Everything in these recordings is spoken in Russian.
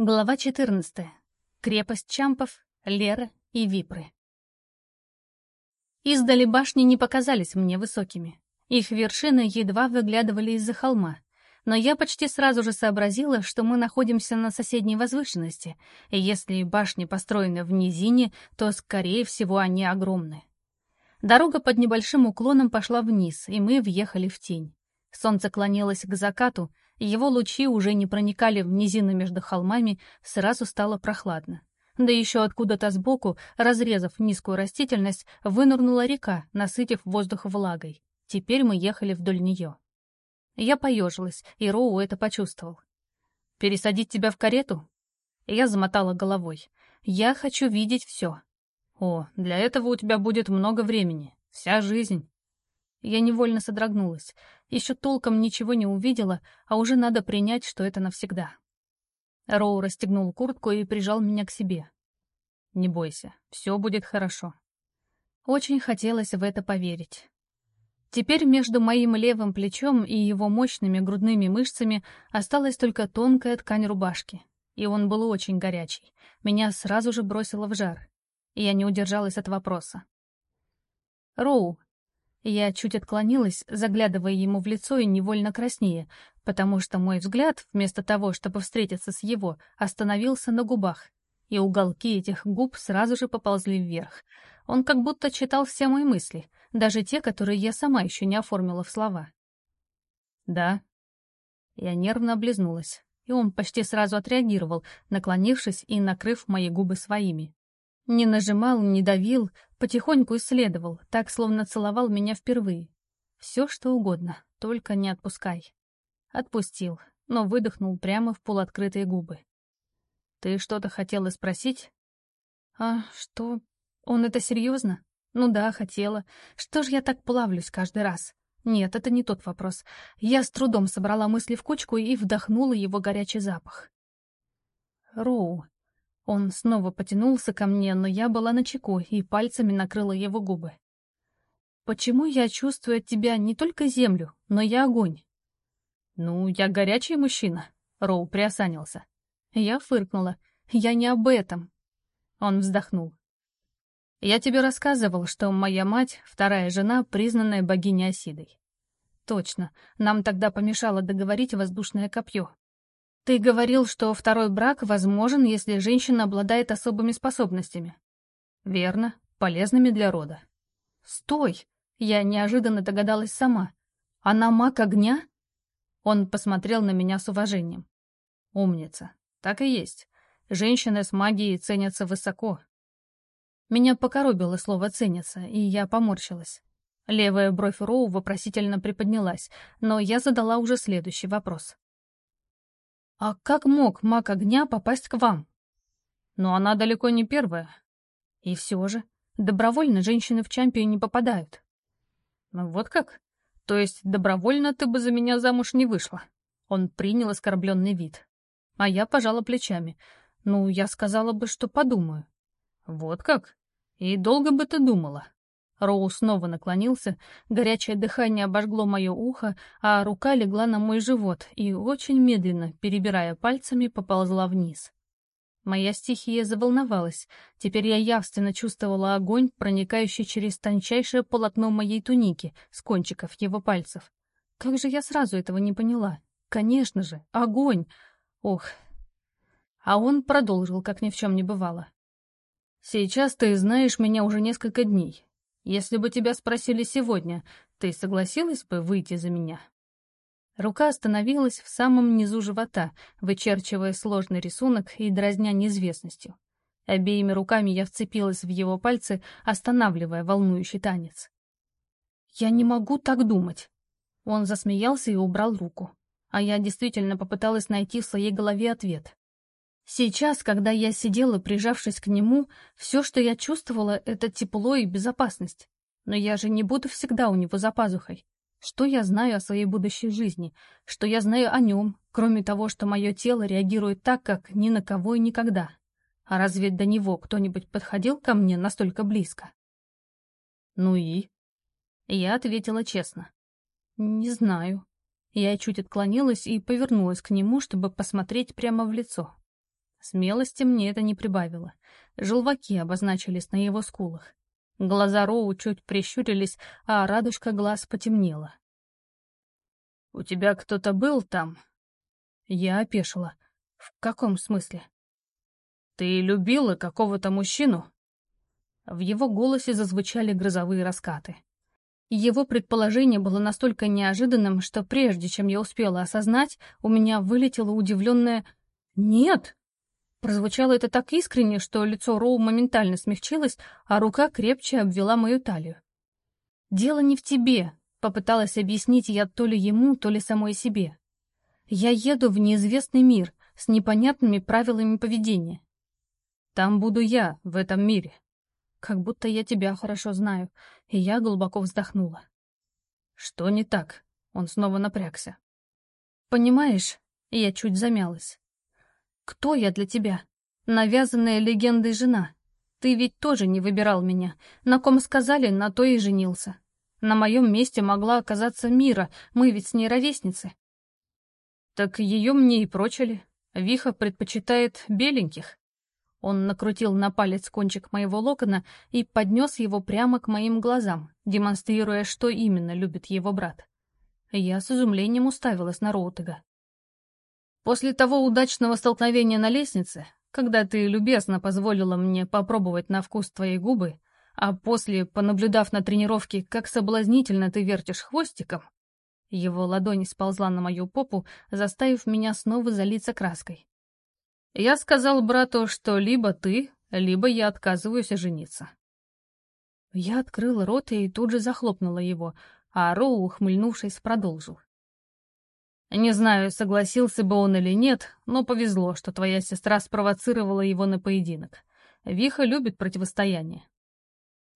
Глава 14. Крепость Чампов, Лера и Випры. Издали башни не показались мне высокими. Их вершины едва выглядывали из-за холма. Но я почти сразу же сообразила, что мы находимся на соседней возвышенности, и если башни построены в низине, то, скорее всего, они огромны. Дорога под небольшим уклоном пошла вниз, и мы въехали в тень. Солнце клонилось к закату, его лучи уже не проникали в низины между холмами, сразу стало прохладно. Да еще откуда-то сбоку, разрезав низкую растительность, вынырнула река, насытив воздух влагой. Теперь мы ехали вдоль нее. Я поежилась, и Роу это почувствовал. «Пересадить тебя в карету?» Я замотала головой. «Я хочу видеть все». «О, для этого у тебя будет много времени. Вся жизнь». Я невольно содрогнулась. Еще толком ничего не увидела, а уже надо принять, что это навсегда. Роу расстегнул куртку и прижал меня к себе. «Не бойся, все будет хорошо». Очень хотелось в это поверить. Теперь между моим левым плечом и его мощными грудными мышцами осталась только тонкая ткань рубашки. И он был очень горячий. Меня сразу же бросило в жар. И я не удержалась от вопроса. «Роу, я чуть отклонилась, заглядывая ему в лицо и невольно краснее, потому что мой взгляд, вместо того, чтобы встретиться с его, остановился на губах, и уголки этих губ сразу же поползли вверх. Он как будто читал все мои мысли, даже те, которые я сама еще не оформила в слова. «Да». Я нервно облизнулась, и он почти сразу отреагировал, наклонившись и накрыв мои губы своими. Не нажимал, не давил, потихоньку исследовал, так, словно целовал меня впервые. Все, что угодно, только не отпускай. Отпустил, но выдохнул прямо в полуоткрытые губы. «Ты что-то хотела спросить?» «А что? Он это серьезно?» «Ну да, хотела. Что ж я так плавлюсь каждый раз?» «Нет, это не тот вопрос. Я с трудом собрала мысли в кучку и вдохнула его горячий запах». «Роу», он снова потянулся ко мне, но я была начеку и пальцами накрыла его губы. «Почему я чувствую от тебя не только землю, но и огонь?» «Ну, я горячий мужчина», — Роу приосанился. Я фыркнула. «Я не об этом». Он вздохнул. «Я тебе рассказывал, что моя мать, вторая жена, признанная богиней Осидой. Точно, нам тогда помешало договорить воздушное копье. Ты говорил, что второй брак возможен, если женщина обладает особыми способностями. Верно, полезными для рода. Стой! Я неожиданно догадалась сама. Она маг огня? Он посмотрел на меня с уважением. Умница. Так и есть. Женщины с магией ценятся высоко. Меня покоробило слово «ценятся», и я поморщилась. Левая бровь Роу вопросительно приподнялась, но я задала уже следующий вопрос. «А как мог маг огня попасть к вам?» «Но она далеко не первая. И все же, добровольно женщины в чампию не попадают». «Ну вот как? То есть добровольно ты бы за меня замуж не вышла?» Он принял оскорбленный вид. А я пожала плечами. «Ну, я сказала бы, что подумаю». «Вот как? И долго бы ты думала?» Роу снова наклонился, горячее дыхание обожгло мое ухо, а рука легла на мой живот и очень медленно, перебирая пальцами, поползла вниз. Моя стихия заволновалась. Теперь я явственно чувствовала огонь, проникающий через тончайшее полотно моей туники с кончиков его пальцев. Как же я сразу этого не поняла? Конечно же, огонь! Ох! А он продолжил, как ни в чем не бывало. «Сейчас ты знаешь меня уже несколько дней. Если бы тебя спросили сегодня, ты согласилась бы выйти за меня?» Рука остановилась в самом низу живота, вычерчивая сложный рисунок и дразня неизвестностью. Обеими руками я вцепилась в его пальцы, останавливая волнующий танец. «Я не могу так думать!» Он засмеялся и убрал руку. А я действительно попыталась найти в своей голове ответ. Сейчас, когда я сидела, прижавшись к нему, все, что я чувствовала, — это тепло и безопасность. Но я же не буду всегда у него за пазухой. Что я знаю о своей будущей жизни? Что я знаю о нем, кроме того, что мое тело реагирует так, как ни на кого и никогда? А разве до него кто-нибудь подходил ко мне настолько близко? Ну и? Я ответила честно. Не знаю. Я чуть отклонилась и повернулась к нему, чтобы посмотреть прямо в лицо. Смелости мне это не прибавило. Желваки обозначились на его скулах. Глаза Роу чуть прищурились, а радужка глаз потемнела. «У тебя кто-то был там?» Я опешила. «В каком смысле?» «Ты любила какого-то мужчину?» В его голосе зазвучали грозовые раскаты. Его предположение было настолько неожиданным, что прежде чем я успела осознать, у меня вылетело удивленное «Нет!». Прозвучало это так искренне, что лицо Роу моментально смягчилось, а рука крепче обвела мою талию. «Дело не в тебе», — попыталась объяснить я то ли ему, то ли самой себе. «Я еду в неизвестный мир с непонятными правилами поведения. Там буду я, в этом мире», как будто я тебя хорошо знаю, и я глубоко вздохнула. Что не так? Он снова напрягся. Понимаешь, я чуть замялась. Кто я для тебя? Навязанная легендой жена. Ты ведь тоже не выбирал меня. На ком сказали, на то и женился. На моем месте могла оказаться Мира, мы ведь с ней ровесницы. Так ее мне и прочили. Виха предпочитает беленьких. Он накрутил на палец кончик моего локона и поднес его прямо к моим глазам, демонстрируя, что именно любит его брат. Я с изумлением уставилась на Роутега. После того удачного столкновения на лестнице, когда ты любезно позволила мне попробовать на вкус твои губы, а после, понаблюдав на тренировке, как соблазнительно ты вертишь хвостиком, его ладонь сползла на мою попу, заставив меня снова залиться краской. Я сказал брату, что либо ты, либо я отказываюсь жениться. Я открыла рот и тут же захлопнула его, а Роу, ухмыльнувшись, продолжил. Не знаю, согласился бы он или нет, но повезло, что твоя сестра спровоцировала его на поединок. Виха любит противостояние.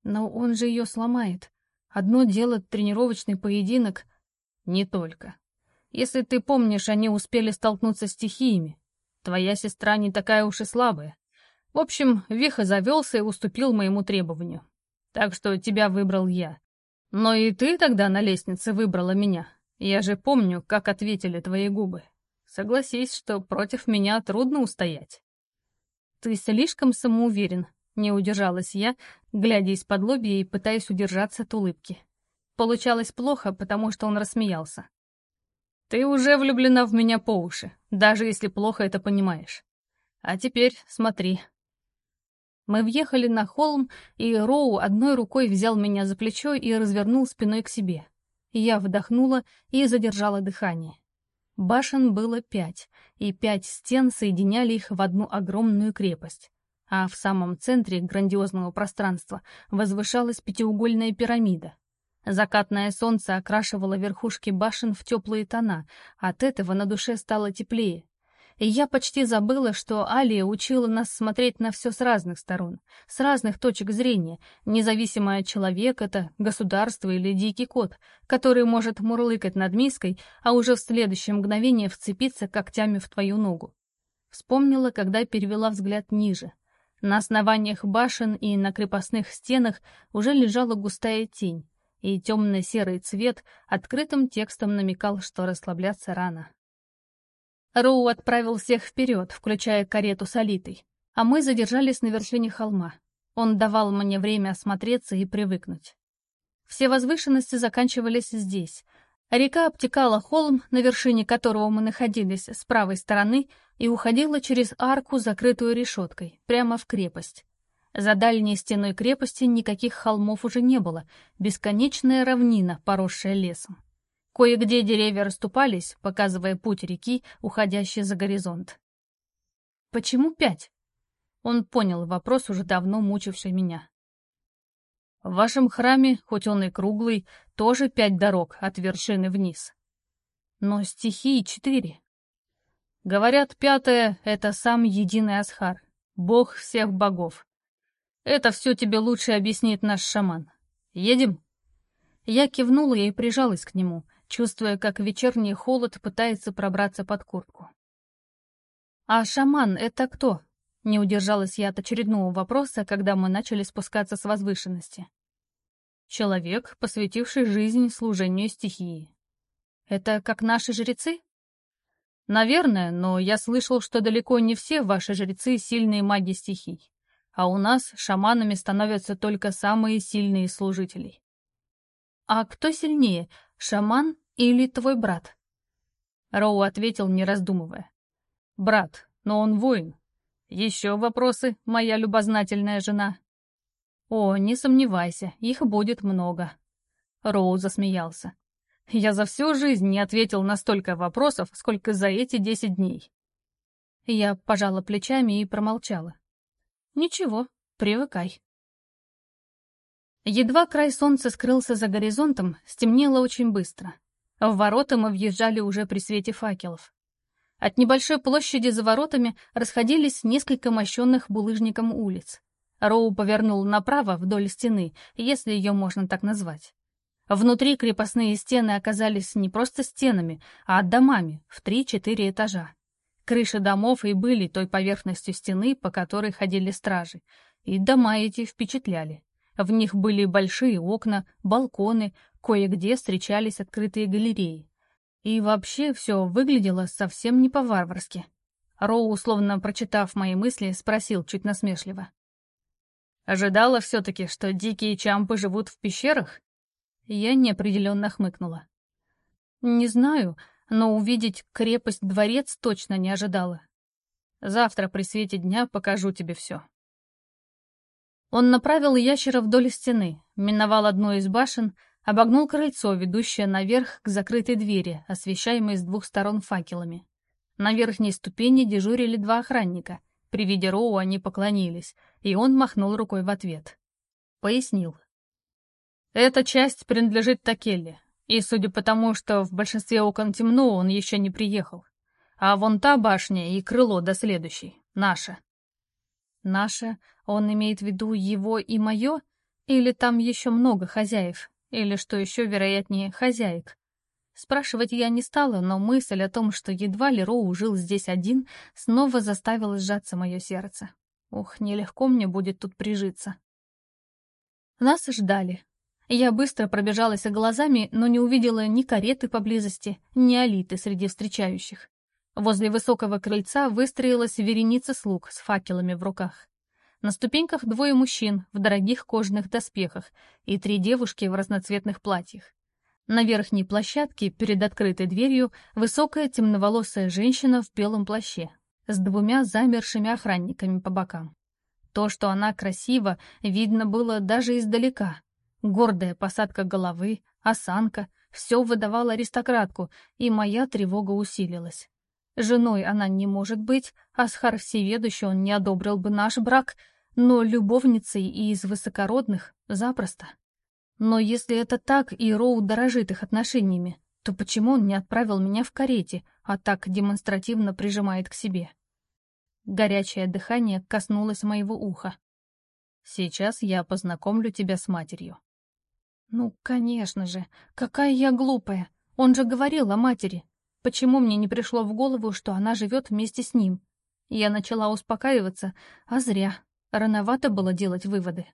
Но он же ее сломает. Одно дело тренировочный поединок. Не только. Если ты помнишь, они успели столкнуться стихиями. Твоя сестра не такая уж и слабая. В общем, Виха завелся и уступил моему требованию. Так что тебя выбрал я. Но и ты тогда на лестнице выбрала меня. Я же помню, как ответили твои губы. Согласись, что против меня трудно устоять. Ты слишком самоуверен, не удержалась я, глядя из-под лобья и пытаясь удержаться от улыбки. Получалось плохо, потому что он рассмеялся. Ты уже влюблена в меня по уши, даже если плохо это понимаешь. А теперь смотри. Мы въехали на холм, и Роу одной рукой взял меня за плечо и развернул спиной к себе. Я вдохнула и задержала дыхание. Башен было пять, и пять стен соединяли их в одну огромную крепость. А в самом центре грандиозного пространства возвышалась пятиугольная пирамида, Закатное солнце окрашивало верхушки башен в теплые тона, от этого на душе стало теплее. И я почти забыла, что Алия учила нас смотреть на все с разных сторон, с разных точек зрения, независимо от человека это, государство или дикий кот, который может мурлыкать над миской, а уже в следующее мгновение вцепиться когтями в твою ногу. Вспомнила, когда перевела взгляд ниже. На основаниях башен и на крепостных стенах уже лежала густая тень, и темно-серый цвет открытым текстом намекал, что расслабляться рано. Роу отправил всех вперед, включая карету с Алитой, а мы задержались на вершине холма. Он давал мне время осмотреться и привыкнуть. Все возвышенности заканчивались здесь. Река обтекала холм, на вершине которого мы находились, с правой стороны, и уходила через арку, закрытую решеткой, прямо в крепость. За дальней стеной крепости никаких холмов уже не было, бесконечная равнина, поросшая лесом. Кое-где деревья расступались, показывая путь реки, уходящий за горизонт. «Почему пять?» Он понял вопрос, уже давно мучивший меня. «В вашем храме, хоть он и круглый, тоже пять дорог от вершины вниз. Но стихии четыре. Говорят, пятое — это сам единый Асхар, бог всех богов. Это все тебе лучше объяснит наш шаман. Едем?» Я кивнула и прижалась к нему, чувствуя, как вечерний холод пытается пробраться под куртку. «А шаман — это кто?» Не удержалась я от очередного вопроса, когда мы начали спускаться с возвышенности. «Человек, посвятивший жизнь служению стихии. Это как наши жрецы?» Наверное, но я слышал, что далеко не все ваши жрецы сильные маги стихий. А у нас шаманами становятся только самые сильные служители. А кто сильнее, шаман или твой брат? Роу ответил, не раздумывая. Брат, но он воин. Еще вопросы, моя любознательная жена? О, не сомневайся, их будет много. Роу засмеялся. Я за всю жизнь не ответил на столько вопросов, сколько за эти десять дней. Я пожала плечами и промолчала. Ничего, привыкай. Едва край солнца скрылся за горизонтом, стемнело очень быстро. В ворота мы въезжали уже при свете факелов. От небольшой площади за воротами расходились несколько мощенных булыжником улиц. Роу повернул направо вдоль стены, если ее можно так назвать. Внутри крепостные стены оказались не просто стенами, а домами в три-четыре этажа. Крыши домов и были той поверхностью стены, по которой ходили стражи, и дома эти впечатляли. В них были большие окна, балконы, кое-где встречались открытые галереи. И вообще все выглядело совсем не по-варварски. Роу, условно прочитав мои мысли, спросил чуть насмешливо. «Ожидала все-таки, что дикие чампы живут в пещерах?» Я неопределенно хмыкнула. «Не знаю, но увидеть крепость-дворец точно не ожидала. Завтра при свете дня покажу тебе все». Он направил ящера вдоль стены, миновал одну из башен, обогнул крыльцо, ведущее наверх к закрытой двери, освещаемой с двух сторон факелами. На верхней ступени дежурили два охранника. При виде Роу они поклонились, и он махнул рукой в ответ. Пояснил. Эта часть принадлежит Такелле, и судя по тому, что в большинстве окон темно, он еще не приехал. А вон та башня и крыло до следующей — наша. Наша? Он имеет в виду его и мое? Или там еще много хозяев? Или, что еще вероятнее, хозяек? Спрашивать я не стала, но мысль о том, что едва ли Роу жил здесь один, снова заставила сжаться мое сердце. Ух, нелегко мне будет тут прижиться. Нас ждали. Я быстро пробежалась глазами, но не увидела ни кареты поблизости, ни Алиты среди встречающих. Возле высокого крыльца выстроилась вереница слуг с факелами в руках. На ступеньках двое мужчин в дорогих кожаных доспехах и три девушки в разноцветных платьях. На верхней площадке перед открытой дверью высокая темноволосая женщина в белом плаще с двумя замершими охранниками по бокам. То, что она красива, видно было даже издалека, Гордая посадка головы, осанка — все выдавало аристократку, и моя тревога усилилась. Женой она не может быть, Асхар всеведущий он не одобрил бы наш брак, но любовницей и из высокородных — запросто. Но если это так, и Роу дорожит их отношениями, то почему он не отправил меня в карете, а так демонстративно прижимает к себе? Горячее дыхание коснулось моего уха. «Сейчас я познакомлю тебя с матерью», ну, конечно же. Какая я глупая. Он же говорил о матери. Почему мне не пришло в голову, что она живет вместе с ним? Я начала успокаиваться, а зря. Рановато было делать выводы.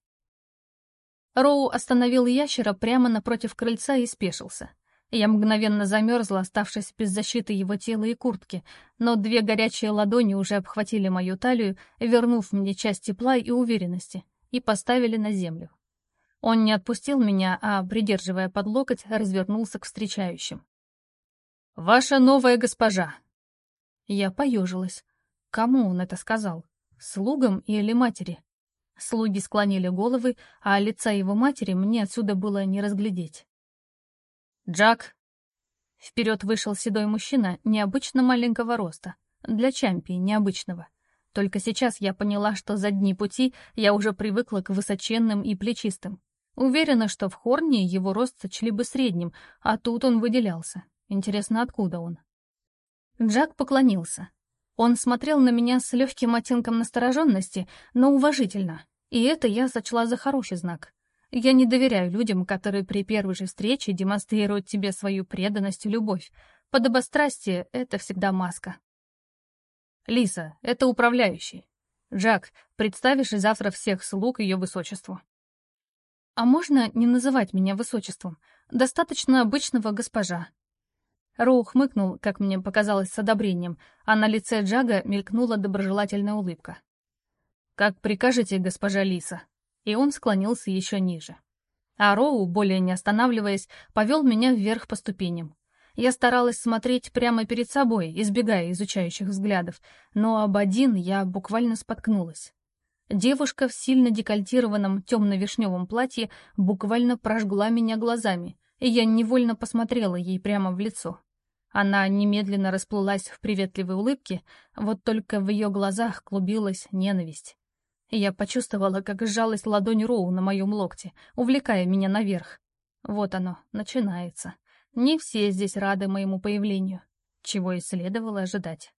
Роу остановил ящера прямо напротив крыльца и спешился. Я мгновенно замерзла, оставшись без защиты его тела и куртки, но две горячие ладони уже обхватили мою талию, вернув мне часть тепла и уверенности, и поставили на землю. Он не отпустил меня, а, придерживая под локоть, развернулся к встречающим. «Ваша новая госпожа!» Я поежилась. Кому он это сказал? Слугам или матери? Слуги склонили головы, а лица его матери мне отсюда было не разглядеть. «Джак!» Вперед вышел седой мужчина необычно маленького роста, для Чампи необычного. Только сейчас я поняла, что за дни пути я уже привыкла к высоченным и плечистым. Уверена, что в Хорне его рост сочли бы средним, а тут он выделялся. Интересно, откуда он? Джак поклонился. Он смотрел на меня с легким оттенком настороженности, но уважительно, и это я сочла за хороший знак. Я не доверяю людям, которые при первой же встрече демонстрируют тебе свою преданность и любовь. Подобострастие — это всегда маска. Лиса, это управляющий. Джак, представишь завтра всех слуг ее высочеству. А можно не называть меня высочеством? Достаточно обычного госпожа. Роу хмыкнул, как мне показалось, с одобрением, а на лице Джага мелькнула доброжелательная улыбка. «Как прикажете, госпожа Лиса?» И он склонился еще ниже. А Роу, более не останавливаясь, повел меня вверх по ступеням. Я старалась смотреть прямо перед собой, избегая изучающих взглядов, но об один я буквально споткнулась. Девушка в сильно декольтированном темно-вишневом платье буквально прожгла меня глазами, и я невольно посмотрела ей прямо в лицо. Она немедленно расплылась в приветливой улыбке, вот только в ее глазах клубилась ненависть. Я почувствовала, как сжалась ладонь Роу на моем локте, увлекая меня наверх. Вот оно, начинается. Не все здесь рады моему появлению, чего и следовало ожидать.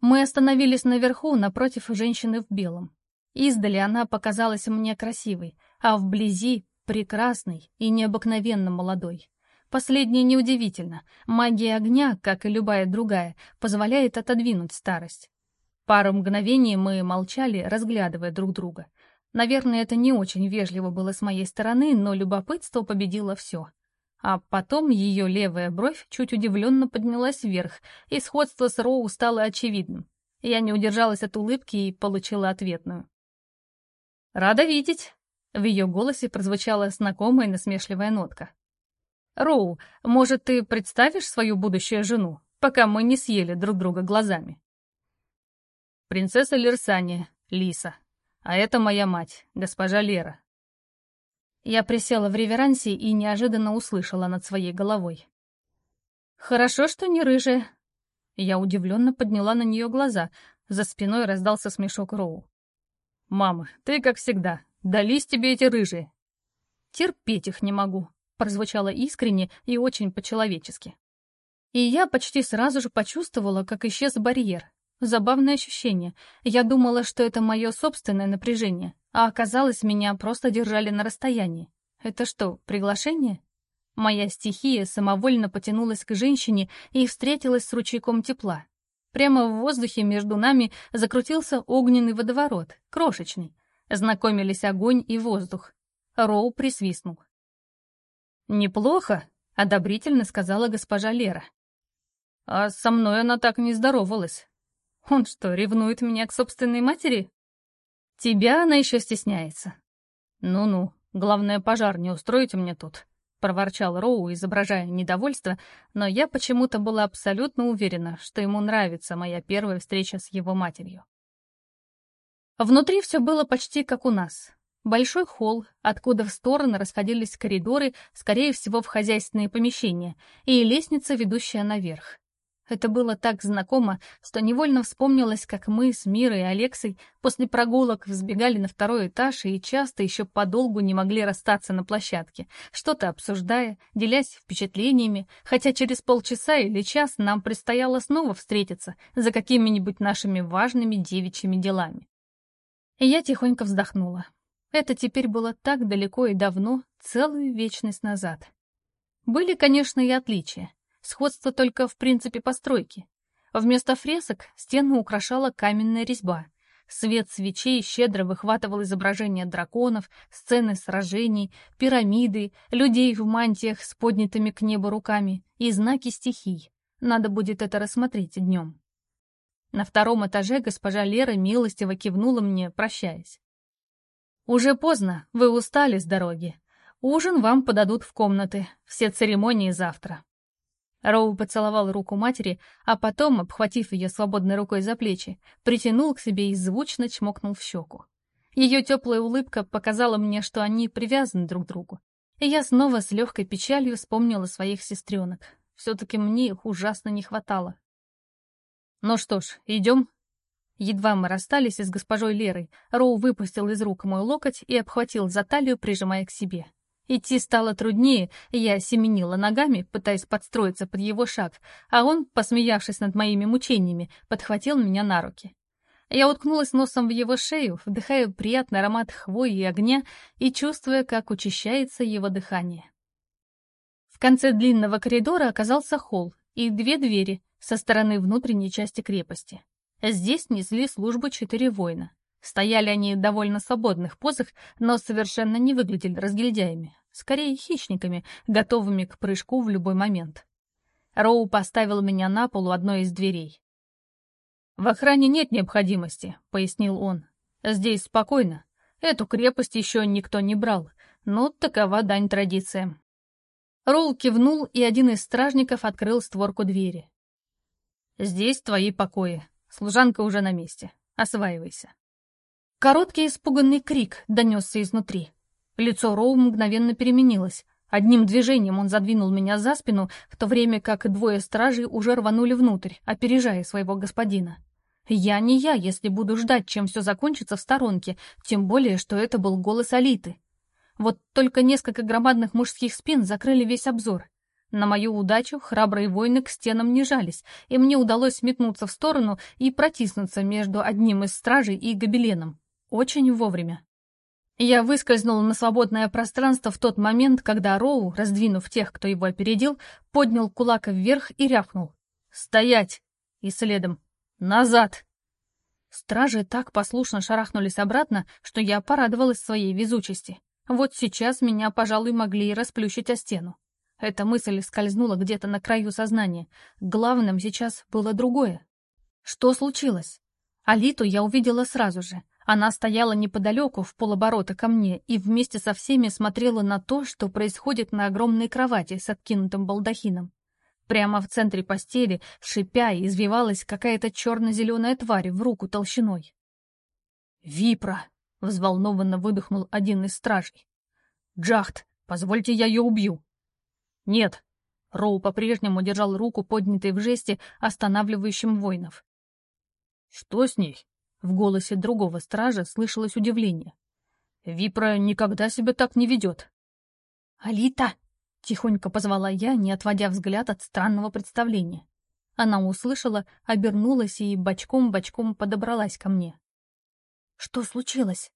Мы остановились наверху, напротив женщины в белом. Издали она показалась мне красивой, а вблизи — прекрасной и необыкновенно молодой. Последнее неудивительно. Магия огня, как и любая другая, позволяет отодвинуть старость. Пару мгновений мы молчали, разглядывая друг друга. Наверное, это не очень вежливо было с моей стороны, но любопытство победило все. А потом ее левая бровь чуть удивленно поднялась вверх, и сходство с Роу стало очевидным. Я не удержалась от улыбки и получила ответную. «Рада видеть!» — в ее голосе прозвучала знакомая насмешливая нотка. «Роу, может, ты представишь свою будущую жену, пока мы не съели друг друга глазами?» «Принцесса Лерсания, Лиса. А это моя мать, госпожа Лера». Я присела в реверансе и неожиданно услышала над своей головой. «Хорошо, что не рыжая». Я удивленно подняла на нее глаза. За спиной раздался смешок Роу. «Мама, ты как всегда. Дались тебе эти рыжие». «Терпеть их не могу», прозвучало искренне и очень по-человечески. И я почти сразу же почувствовала, как исчез барьер. Забавное ощущение. Я думала, что это мое собственное напряжение, а оказалось, меня просто держали на расстоянии. Это что, приглашение? Моя стихия самовольно потянулась к женщине и встретилась с ручейком тепла. Прямо в воздухе между нами закрутился огненный водоворот, крошечный. Знакомились огонь и воздух. Роу присвистнул. «Неплохо», — одобрительно сказала госпожа Лера. «А со мной она так не здоровалась. Он что, ревнует меня к собственной матери?» «Тебя она еще стесняется». «Ну-ну, главное, пожар не устроите мне тут», — проворчал Роу, изображая недовольство, но я почему-то была абсолютно уверена, что ему нравится моя первая встреча с его матерью. Внутри все было почти как у нас. Большой холл, откуда в стороны расходились коридоры, скорее всего, в хозяйственные помещения, и лестница, ведущая наверх. Это было так знакомо, что невольно вспомнилось, как мы с Мирой и Алексой после прогулок взбегали на второй этаж и часто еще подолгу не могли расстаться на площадке, что-то обсуждая, делясь впечатлениями, хотя через полчаса или час нам предстояло снова встретиться за какими-нибудь нашими важными девичьими делами. И я тихонько вздохнула. Это теперь было так далеко и давно, целую вечность назад. Были, конечно, и отличия. Сходство только в принципе постройки. Вместо фресок стены украшала каменная резьба. Свет свечей щедро выхватывал изображения драконов, сцены сражений, пирамиды, людей в мантиях с поднятыми к небу руками и знаки стихий. Надо будет это рассмотреть днем. На втором этаже госпожа Лера милостиво кивнула мне, прощаясь. «Уже поздно, вы устали с дороги. Ужин вам подадут в комнаты, все церемонии завтра». Роу поцеловал руку матери, а потом, обхватив ее свободной рукой за плечи, притянул к себе и звучно чмокнул в щеку. Ее теплая улыбка показала мне, что они привязаны друг к другу. И я снова с легкой печалью вспомнила своих сестренок. Все-таки мне их ужасно не хватало. «Ну что ж, идем?» Едва мы расстались с госпожой Лерой, Роу выпустил из рук мой локоть и обхватил за талию, прижимая к себе. Идти стало труднее, я семенила ногами, пытаясь подстроиться под его шаг, а он, посмеявшись над моими мучениями, подхватил меня на руки. Я уткнулась носом в его шею, вдыхая приятный аромат хвои и огня и чувствуя, как учащается его дыхание. В конце длинного коридора оказался холл и две двери со стороны внутренней части крепости. Здесь несли службу четыре воина. Стояли они в довольно свободных позах, но совершенно не выглядели разгильдяями, скорее хищниками, готовыми к прыжку в любой момент. Роу поставил меня на полу одной из дверей. «В охране нет необходимости», — пояснил он. «Здесь спокойно. Эту крепость еще никто не брал, но такова дань традициям». Роу кивнул, и один из стражников открыл створку двери. «Здесь твои покои. Служанка уже на месте. Осваивайся». Короткий испуганный крик донесся изнутри. Лицо Роу мгновенно переменилось. Одним движением он задвинул меня за спину, в то время как двое стражей уже рванули внутрь, опережая своего господина. Я не я, если буду ждать, чем все закончится в сторонке, тем более, что это был голос Алиты. Вот только несколько громадных мужских спин закрыли весь обзор. На мою удачу храбрые воины к стенам не жались, и мне удалось метнуться в сторону и протиснуться между одним из стражей и гобеленом. Очень вовремя. Я выскользнул на свободное пространство в тот момент, когда Роу, раздвинув тех, кто его опередил, поднял кулак вверх и рявкнул. «Стоять!» И следом «Назад!» Стражи так послушно шарахнулись обратно, что я порадовалась своей везучести. Вот сейчас меня, пожалуй, могли и расплющить о стену. Эта мысль скользнула где-то на краю сознания. Главным сейчас было другое. Что случилось? Алиту я увидела сразу же. Она стояла неподалеку, в полоборота ко мне, и вместе со всеми смотрела на то, что происходит на огромной кровати с откинутым балдахином. Прямо в центре постели, шипя, извивалась какая-то черно-зеленая тварь в руку толщиной. «Випра!» — взволнованно выдохнул один из стражей. «Джахт, позвольте я ее убью!» «Нет!» — Роу по-прежнему держал руку, поднятой в жесте, останавливающим воинов. «Что с ней?» — в голосе другого стража слышалось удивление. «Випра никогда себя так не ведет». «Алита!» — тихонько позвала я, не отводя взгляд от странного представления. Она услышала, обернулась и бочком-бочком подобралась ко мне. «Что случилось?»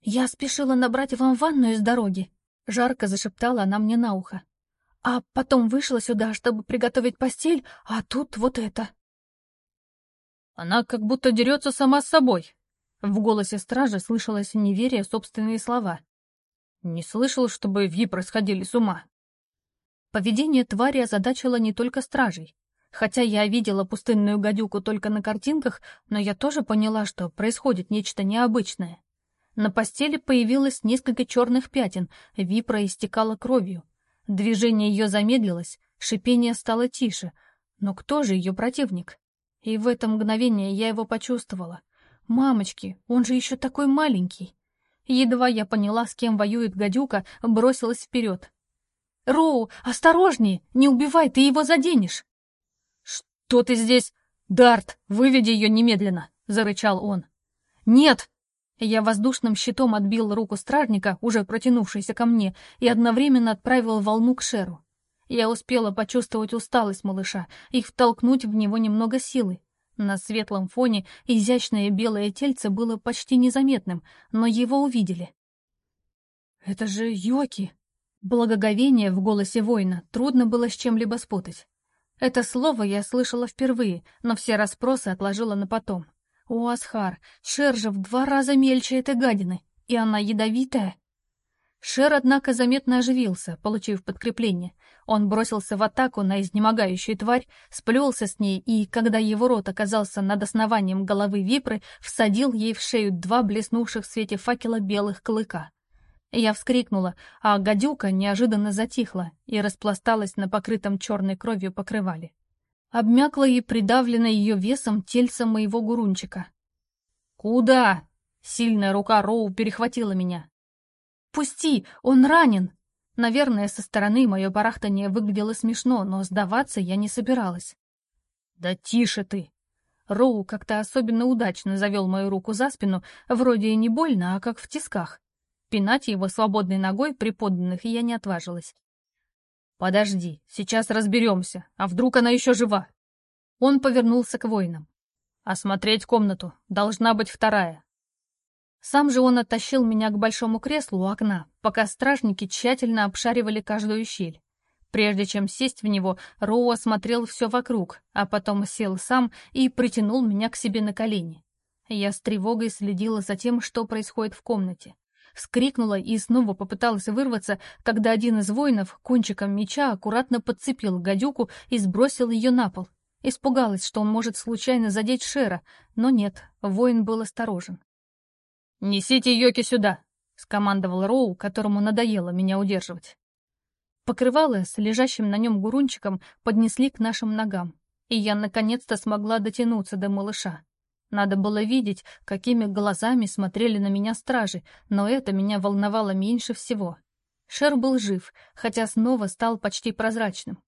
«Я спешила набрать вам ванную с дороги», — жарко зашептала она мне на ухо. «А потом вышла сюда, чтобы приготовить постель, а тут вот это». «Она как будто дерется сама с собой», — в голосе стражи слышалось неверие собственные слова. Не слышал, чтобы Ви происходили с ума. Поведение твари озадачило не только стражей. Хотя я видела пустынную гадюку только на картинках, но я тоже поняла, что происходит нечто необычное. На постели появилось несколько черных пятен, Випра истекала кровью. Движение ее замедлилось, шипение стало тише. Но кто же ее противник? И в это мгновение я его почувствовала. «Мамочки, он же еще такой маленький!» Едва я поняла, с кем воюет гадюка, бросилась вперед. «Роу, осторожнее! Не убивай, ты его заденешь!» «Что ты здесь?» «Дарт, выведи ее немедленно!» — зарычал он. «Нет!» Я воздушным щитом отбил руку стражника, уже протянувшейся ко мне, и одновременно отправил волну к Шеру. Я успела почувствовать усталость малыша и втолкнуть в него немного силы, на светлом фоне изящное белое тельце было почти незаметным, но его увидели. «Это же Йоки!» Благоговение в голосе воина трудно было с чем-либо спутать. Это слово я слышала впервые, но все расспросы отложила на потом. «О, Асхар, Шер же в два раза мельче этой гадины, и она ядовитая!» Шер, однако, заметно оживился, получив подкрепление. Он бросился в атаку на изнемогающую тварь, сплелся с ней и, когда его рот оказался над основанием головы випры, всадил ей в шею два блеснувших в свете факела белых клыка. Я вскрикнула, а гадюка неожиданно затихла и распласталась на покрытом черной кровью покрывале. Обмякла и придавлена ее весом тельца моего гурунчика. «Куда?» — сильная рука Роу перехватила меня. «Пусти! Он ранен!» Наверное, со стороны мое барахтание выглядело смешно, но сдаваться я не собиралась. «Да тише ты!» Роу как-то особенно удачно завел мою руку за спину, вроде и не больно, а как в тисках. Пинать его свободной ногой при подданных я не отважилась. «Подожди, сейчас разберемся, а вдруг она еще жива?» Он повернулся к воинам. «Осмотреть комнату, должна быть вторая. Сам же он оттащил меня к большому креслу у окна, пока стражники тщательно обшаривали каждую щель. Прежде чем сесть в него, Роу осмотрел все вокруг, а потом сел сам и притянул меня к себе на колени. Я с тревогой следила за тем, что происходит в комнате. Вскрикнула и снова попыталась вырваться, когда один из воинов кончиком меча аккуратно подцепил гадюку и сбросил ее на пол. Испугалась, что он может случайно задеть Шера, но нет, воин был осторожен. «Несите Йоки сюда!» — скомандовал Роу, которому надоело меня удерживать. Покрывало с лежащим на нем гурунчиком поднесли к нашим ногам, и я наконец-то смогла дотянуться до малыша. Надо было видеть, какими глазами смотрели на меня стражи, но это меня волновало меньше всего. Шер был жив, хотя снова стал почти прозрачным.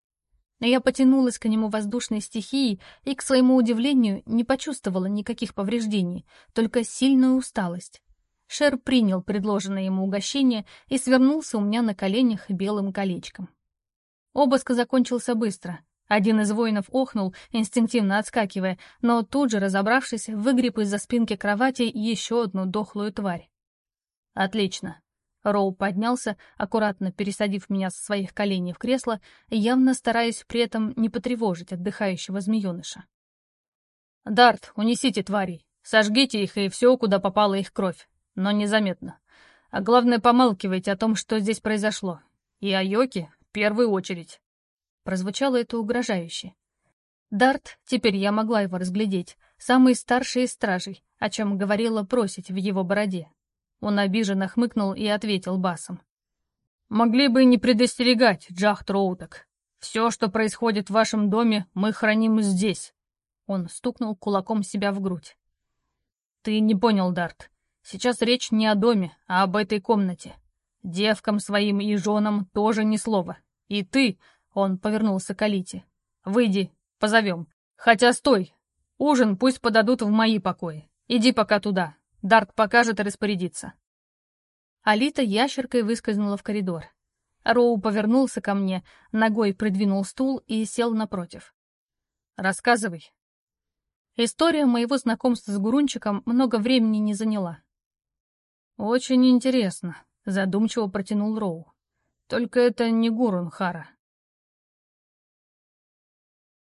Я потянулась к нему воздушной стихией и, к своему удивлению, не почувствовала никаких повреждений, только сильную усталость. Шер принял предложенное ему угощение и свернулся у меня на коленях белым колечком. Обыск закончился быстро. Один из воинов охнул, инстинктивно отскакивая, но тут же, разобравшись, выгреб из-за спинки кровати еще одну дохлую тварь. «Отлично. Роу поднялся, аккуратно пересадив меня со своих коленей в кресло, явно стараясь при этом не потревожить отдыхающего змееныша. «Дарт, унесите тварей. Сожгите их и все, куда попала их кровь. Но незаметно. А главное, помалкивайте о том, что здесь произошло. И о Йоке в первую очередь». Прозвучало это угрожающе. Дарт, теперь я могла его разглядеть, самый старший из стражей, о чем говорила просить в его бороде. Он обиженно хмыкнул и ответил басом. «Могли бы не предостерегать, Джах Троуток. Все, что происходит в вашем доме, мы храним здесь». Он стукнул кулаком себя в грудь. «Ты не понял, Дарт. Сейчас речь не о доме, а об этой комнате. Девкам своим и женам тоже ни слова. И ты...» — он повернулся к Алите. «Выйди, позовем. Хотя стой. Ужин пусть подадут в мои покои. Иди пока туда. Дарт покажет и распорядится. Алита ящеркой выскользнула в коридор. Роу повернулся ко мне, ногой придвинул стул и сел напротив. «Рассказывай». История моего знакомства с Гурунчиком много времени не заняла. «Очень интересно», — задумчиво протянул Роу. «Только это не Гурун Хара.